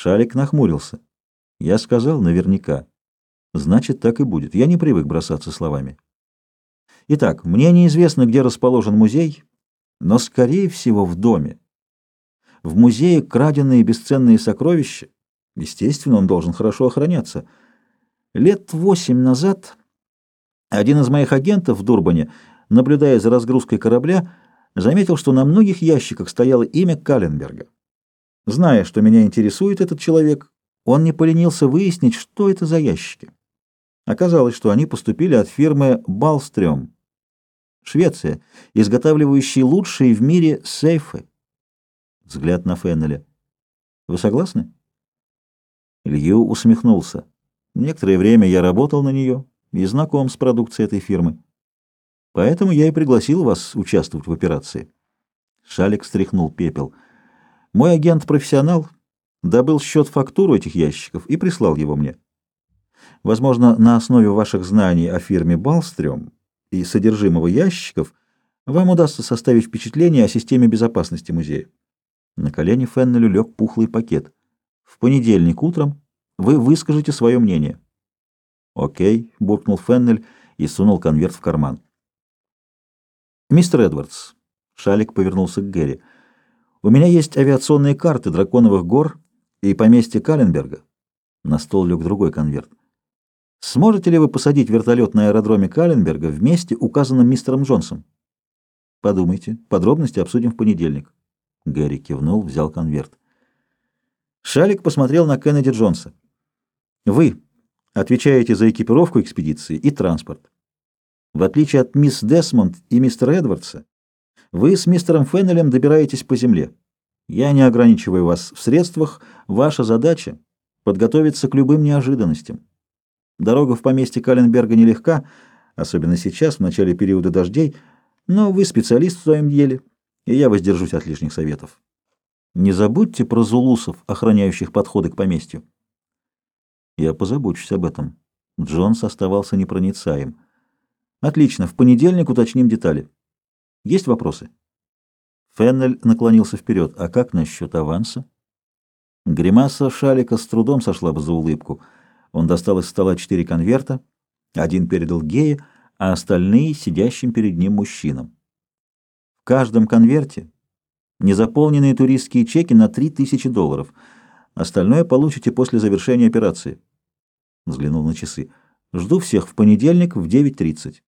Шалик нахмурился. Я сказал наверняка. Значит, так и будет. Я не привык бросаться словами. Итак, мне неизвестно, где расположен музей, но, скорее всего, в доме. В музее краденные бесценные сокровища. Естественно, он должен хорошо охраняться. Лет восемь назад один из моих агентов в Дурбане, наблюдая за разгрузкой корабля, заметил, что на многих ящиках стояло имя Каленберга. Зная, что меня интересует этот человек, он не поленился выяснить, что это за ящики. Оказалось, что они поступили от фирмы «Балстрём», Швеция, изготавливающая лучшие в мире сейфы. Взгляд на Феннеля. Вы согласны? Лью усмехнулся. Некоторое время я работал на нее и знаком с продукцией этой фирмы. Поэтому я и пригласил вас участвовать в операции. Шалик стряхнул пепел. Мой агент-профессионал добыл счет-фактуру этих ящиков и прислал его мне. Возможно, на основе ваших знаний о фирме «Балстрём» и содержимого ящиков вам удастся составить впечатление о системе безопасности музея. На колени Феннелю лег пухлый пакет. В понедельник утром вы выскажете свое мнение. «Окей», — буркнул Феннель и сунул конверт в карман. «Мистер Эдвардс», — Шалик повернулся к Гэри, — «у меня есть авиационные карты Драконовых гор и поместья Каленберга». На стол лег другой конверт. Сможете ли вы посадить вертолет на аэродроме Каленберга вместе указанным мистером Джонсом? Подумайте. Подробности обсудим в понедельник. Гэри кивнул, взял конверт. Шалик посмотрел на Кеннеди Джонса. Вы отвечаете за экипировку экспедиции и транспорт. В отличие от мисс Десмонд и мистера Эдвардса, вы с мистером Феннелем добираетесь по земле. Я не ограничиваю вас в средствах. Ваша задача — подготовиться к любым неожиданностям. Дорога в поместье Каленберга нелегка, особенно сейчас, в начале периода дождей, но вы специалист в своем деле, и я воздержусь от лишних советов. Не забудьте про зулусов, охраняющих подходы к поместью. Я позабочусь об этом. Джонс оставался непроницаем. Отлично, в понедельник уточним детали. Есть вопросы? Феннель наклонился вперед. А как насчет аванса? Гримаса Шалика с трудом сошла бы за улыбку — он достал из стола четыре конверта, один передал Гее, а остальные — сидящим перед ним мужчинам. В каждом конверте незаполненные туристские чеки на 3000 долларов. Остальное получите после завершения операции. Взглянул на часы. Жду всех в понедельник в 9.30.